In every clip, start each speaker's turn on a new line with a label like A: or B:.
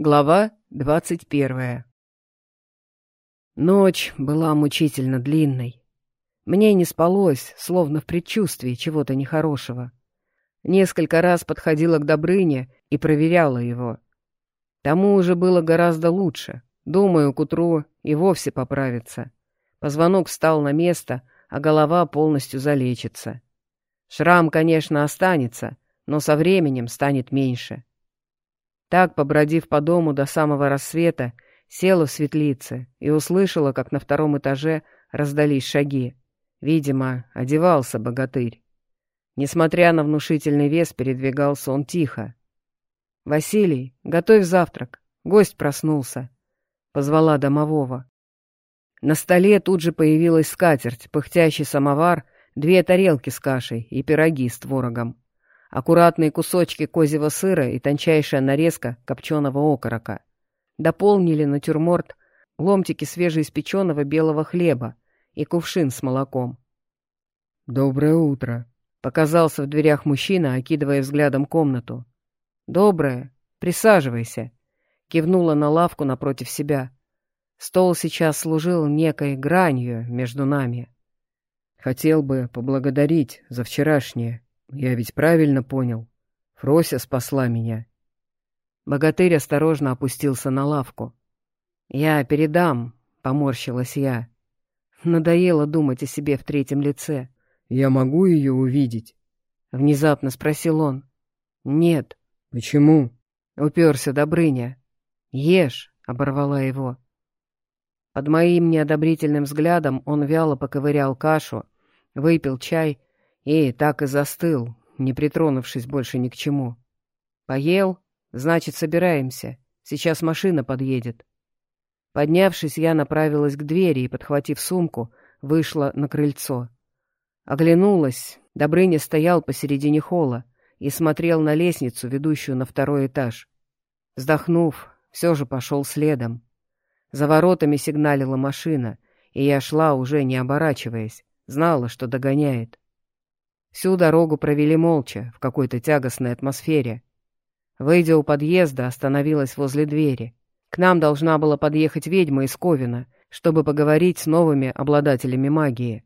A: Глава двадцать первая Ночь была мучительно длинной. Мне не спалось, словно в предчувствии чего-то нехорошего. Несколько раз подходила к Добрыне и проверяла его. Тому уже было гораздо лучше. Думаю, к утру и вовсе поправится. Позвонок встал на место, а голова полностью залечится. Шрам, конечно, останется, но со временем станет меньше. Так, побродив по дому до самого рассвета, села в светлице и услышала, как на втором этаже раздались шаги. Видимо, одевался богатырь. Несмотря на внушительный вес, передвигался он тихо. «Василий, готовь завтрак. Гость проснулся», — позвала домового. На столе тут же появилась скатерть, пыхтящий самовар, две тарелки с кашей и пироги с творогом аккуратные кусочки козьего сыра и тончайшая нарезка копченого окорока. Дополнили натюрморт ломтики свежеиспеченного белого хлеба и кувшин с молоком.
B: «Доброе утро», —
A: показался в дверях мужчина, окидывая взглядом комнату. «Доброе. Присаживайся», — кивнула на лавку напротив себя. Стол сейчас служил некой гранью между нами.
B: «Хотел бы поблагодарить за вчерашнее», я ведь правильно понял. Фрося спасла меня.
A: Богатырь осторожно опустился на лавку. «Я передам», — поморщилась я. Надоело думать о себе в третьем лице.
B: «Я могу ее увидеть?»
A: — внезапно спросил он. «Нет».
B: «Почему?»
A: — уперся Добрыня. «Ешь», — оборвала его. Под моим неодобрительным взглядом он вяло поковырял кашу, выпил чай и так и застыл, не притронувшись больше ни к чему. Поел? Значит, собираемся. Сейчас машина подъедет. Поднявшись, я направилась к двери и, подхватив сумку, вышла на крыльцо. Оглянулась. Добрыня стоял посередине холла и смотрел на лестницу, ведущую на второй этаж. Вздохнув, все же пошел следом. За воротами сигналила машина, и я шла, уже не оборачиваясь, знала, что догоняет. Всю дорогу провели молча, в какой-то тягостной атмосфере. Выйдя у подъезда, остановилась возле двери. К нам должна была подъехать ведьма из Ковина, чтобы поговорить с новыми обладателями магии.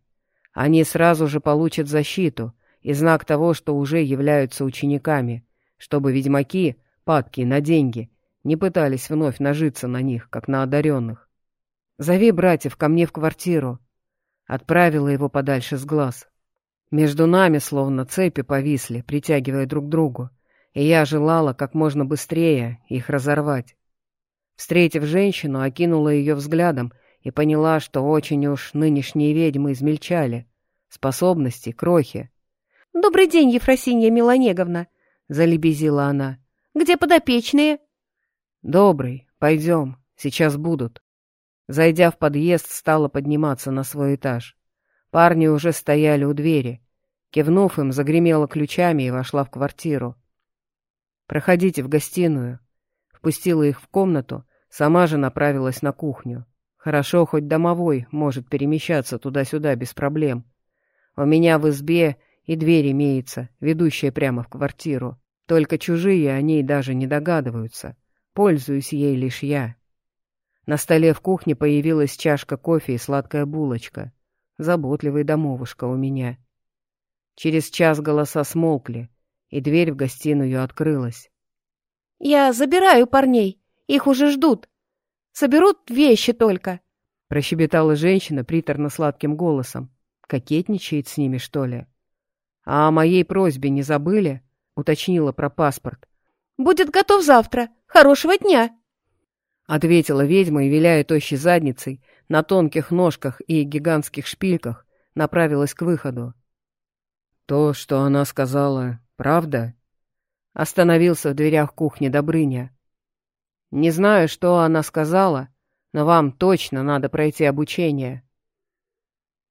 A: Они сразу же получат защиту и знак того, что уже являются учениками, чтобы ведьмаки, падки на деньги, не пытались вновь нажиться на них, как на одаренных. «Зови братьев ко мне в квартиру», отправила его подальше с глаз. Между нами словно цепи повисли, притягивая друг к другу, и я желала как можно быстрее их разорвать. Встретив женщину, окинула ее взглядом и поняла, что очень уж нынешние ведьмы измельчали. Способности, крохи.
C: «Добрый день, Ефросинья Милонеговна!» — залебезила она. «Где подопечные?»
A: «Добрый, пойдем, сейчас будут». Зайдя в подъезд, стала подниматься на свой этаж. Парни уже стояли у двери. Кивнув им, загремела ключами и вошла в квартиру. «Проходите в гостиную». Впустила их в комнату, сама же направилась на кухню. Хорошо, хоть домовой может перемещаться туда-сюда без проблем. У меня в избе и дверь имеется, ведущая прямо в квартиру. Только чужие о ней даже не догадываются. Пользуюсь ей лишь я. На столе в кухне появилась чашка кофе и сладкая булочка. Заботливый домовушка у меня. Через час голоса смолкли, и дверь в гостиную открылась.
C: «Я забираю парней, их уже ждут. Соберут вещи только», —
A: прощебетала женщина приторно-сладким голосом. «Кокетничает с ними, что ли?» «А о моей просьбе не забыли?» — уточнила про паспорт.
C: «Будет готов завтра. Хорошего дня!»
A: Ответила ведьма и, виляя тощей задницей, на тонких ножках и гигантских шпильках, направилась к выходу.
B: «То, что она сказала, правда?»
A: Остановился в дверях кухни Добрыня. «Не знаю, что она сказала, но вам точно надо пройти обучение».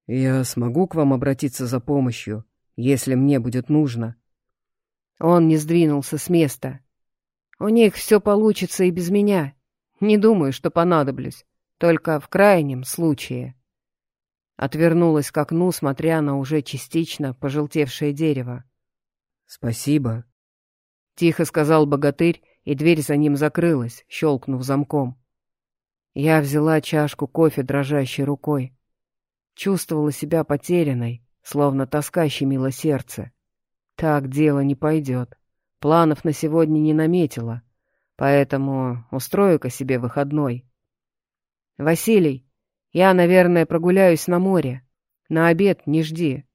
B: «Я смогу к вам обратиться за помощью, если мне будет нужно?»
A: Он не сдвинулся с места. «У них все получится и без меня. Не думаю, что понадоблюсь. Только в крайнем случае. Отвернулась к окну, смотря на уже частично пожелтевшее дерево.
B: «Спасибо», —
A: тихо сказал богатырь и дверь за ним закрылась, щелкнув замком. Я взяла чашку кофе дрожащей рукой. Чувствовала себя потерянной, словно тоска щемила сердце. Так дело не пойдет. Планов на сегодня не наметила, поэтому устрою-ка себе выходной. «Василий, я, наверное, прогуляюсь на море. На обед не жди».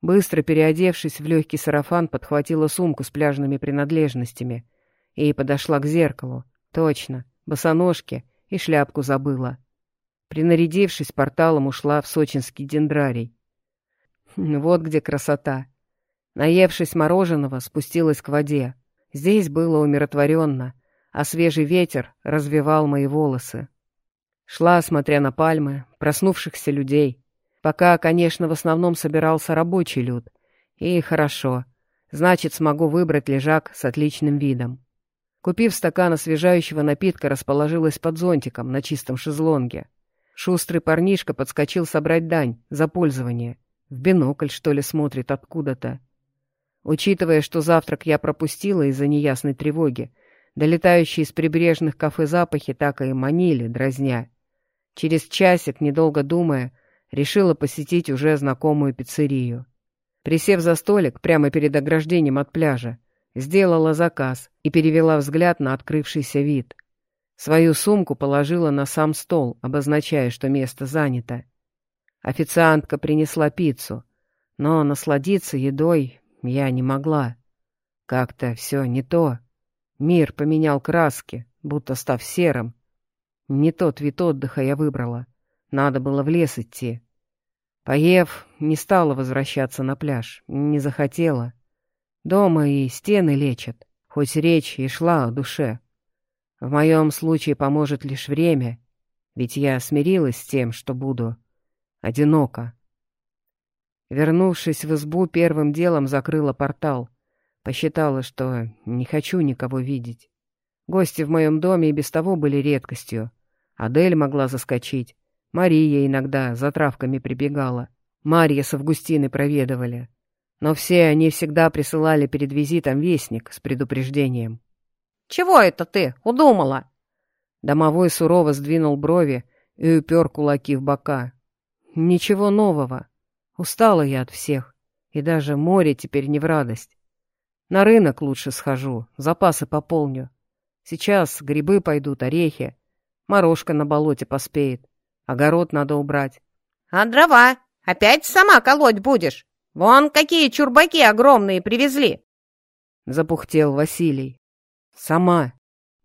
A: Быстро переодевшись в легкий сарафан, подхватила сумку с пляжными принадлежностями и подошла к зеркалу. Точно, босоножки и шляпку забыла. Принарядившись, порталом ушла в сочинский дендрарий. Вот где красота. Наевшись мороженого, спустилась к воде. Здесь было умиротворенно, а свежий ветер развивал мои волосы. Шла, смотря на пальмы, проснувшихся людей. Пока, конечно, в основном собирался рабочий люд. И хорошо. Значит, смогу выбрать лежак с отличным видом. Купив стакан освежающего напитка, расположилась под зонтиком на чистом шезлонге. Шустрый парнишка подскочил собрать дань за пользование. В бинокль, что ли, смотрит откуда-то. Учитывая, что завтрак я пропустила из-за неясной тревоги, долетающие из прибрежных кафе запахи так и манили, дразня. Через часик, недолго думая, решила посетить уже знакомую пиццерию. Присев за столик прямо перед ограждением от пляжа, сделала заказ и перевела взгляд на открывшийся вид. Свою сумку положила на сам стол, обозначая, что место занято. Официантка принесла пиццу, но насладиться едой я не могла. Как-то все не то. Мир поменял краски, будто став серым. Не тот вид отдыха я выбрала. Надо было в лес идти. Поев, не стала возвращаться на пляж, не захотела. Дома и стены лечат, хоть речь и шла о душе. В моем случае поможет лишь время, ведь я смирилась с тем, что буду одиноко. Вернувшись в избу, первым делом закрыла портал. Посчитала, что не хочу никого видеть. Гости в моем доме и без того были редкостью. Адель могла заскочить. Мария иногда за травками прибегала. Марья с Августиной проведывали. Но все они всегда присылали перед визитом вестник с предупреждением.
C: «Чего это ты удумала?»
A: Домовой сурово сдвинул брови и упер кулаки в бока. «Ничего нового. Устала я от всех, и даже море теперь не в радость. На рынок лучше схожу, запасы пополню. Сейчас грибы пойдут, орехи. Морожка на болоте поспеет. Огород надо убрать.
C: — А дрова? Опять сама колоть будешь? Вон какие чурбаки огромные привезли.
A: Запухтел Василий. Сама.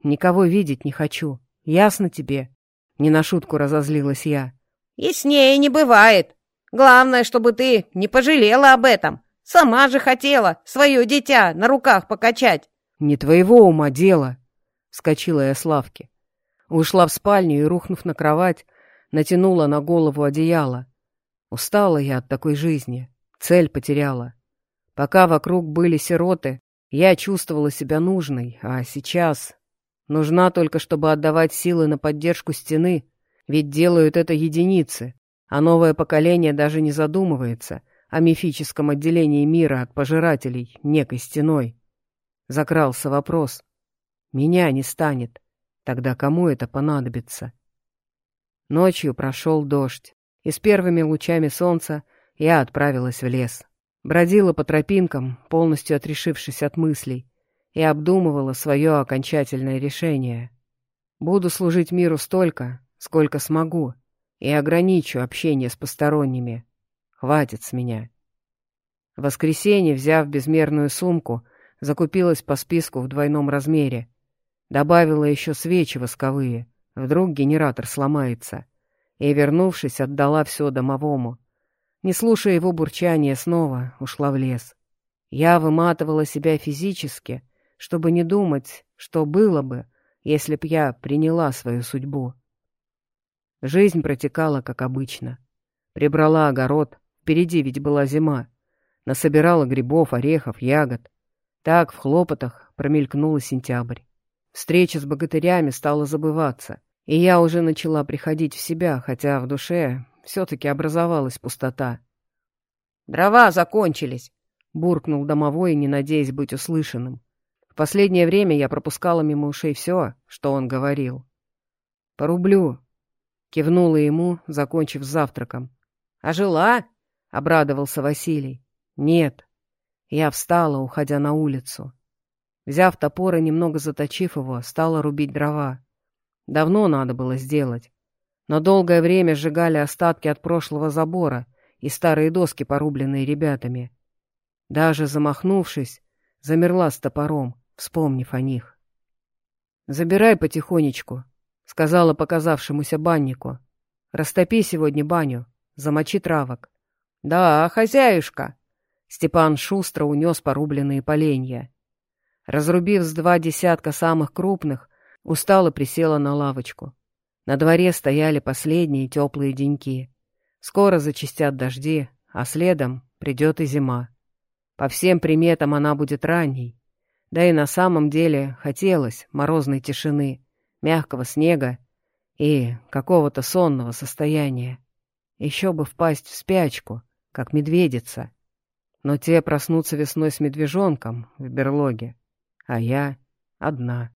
A: Никого видеть не хочу. Ясно тебе? Не на шутку разозлилась я.
C: Яснее не бывает. Главное, чтобы ты не пожалела об этом. Сама же хотела свое дитя на руках покачать.
A: Не твоего ума дело. Вскочила я с лавки. Ушла в спальню и, рухнув на кровать, натянула на голову одеяло. Устала я от такой жизни, цель потеряла. Пока вокруг были сироты, я чувствовала себя нужной, а сейчас нужна только, чтобы отдавать силы на поддержку стены, ведь делают это единицы, а новое поколение даже не задумывается о мифическом отделении мира от пожирателей некой стеной. Закрался вопрос. Меня не станет. Тогда кому это понадобится? Ночью прошел дождь, и с первыми лучами солнца я отправилась в лес. Бродила по тропинкам, полностью отрешившись от мыслей, и обдумывала свое окончательное решение. Буду служить миру столько, сколько смогу, и ограничу общение с посторонними. Хватит с меня. В воскресенье, взяв безмерную сумку, закупилась по списку в двойном размере. Добавила еще свечи восковые, Вдруг генератор сломается. И, вернувшись, отдала все домовому. Не слушая его бурчания, снова ушла в лес. Я выматывала себя физически, чтобы не думать, что было бы, если б я приняла свою судьбу. Жизнь протекала, как обычно. Прибрала огород, впереди ведь была зима. Насобирала грибов, орехов, ягод. Так в хлопотах промелькнула сентябрь. Встреча с богатырями стала забываться, и я уже начала приходить в себя, хотя в душе все-таки образовалась пустота.
C: «Дрова закончились», —
A: буркнул домовой, не надеясь быть услышанным. В последнее время я пропускала мимо ушей все, что он говорил. «По рублю», — кивнула ему, закончив с завтраком. «А жила?» — обрадовался Василий. «Нет». Я встала, уходя на улицу. Взяв топор и немного заточив его, стала рубить дрова. Давно надо было сделать. Но долгое время сжигали остатки от прошлого забора и старые доски, порубленные ребятами. Даже замахнувшись, замерла с топором, вспомнив о них. «Забирай потихонечку», — сказала показавшемуся баннику. «Растопи сегодня баню, замочи травок». «Да, хозяюшка», — Степан шустро унес порубленные поленья. Разрубив с два десятка самых крупных, устало присела на лавочку. На дворе стояли последние теплые деньки. Скоро зачистят дожди, а следом придет и зима. По всем приметам она будет ранней. Да и на самом деле хотелось морозной тишины, мягкого снега и какого-то сонного состояния. Еще бы впасть в спячку, как медведица. Но те проснутся весной с медвежонком в берлоге, а я одна.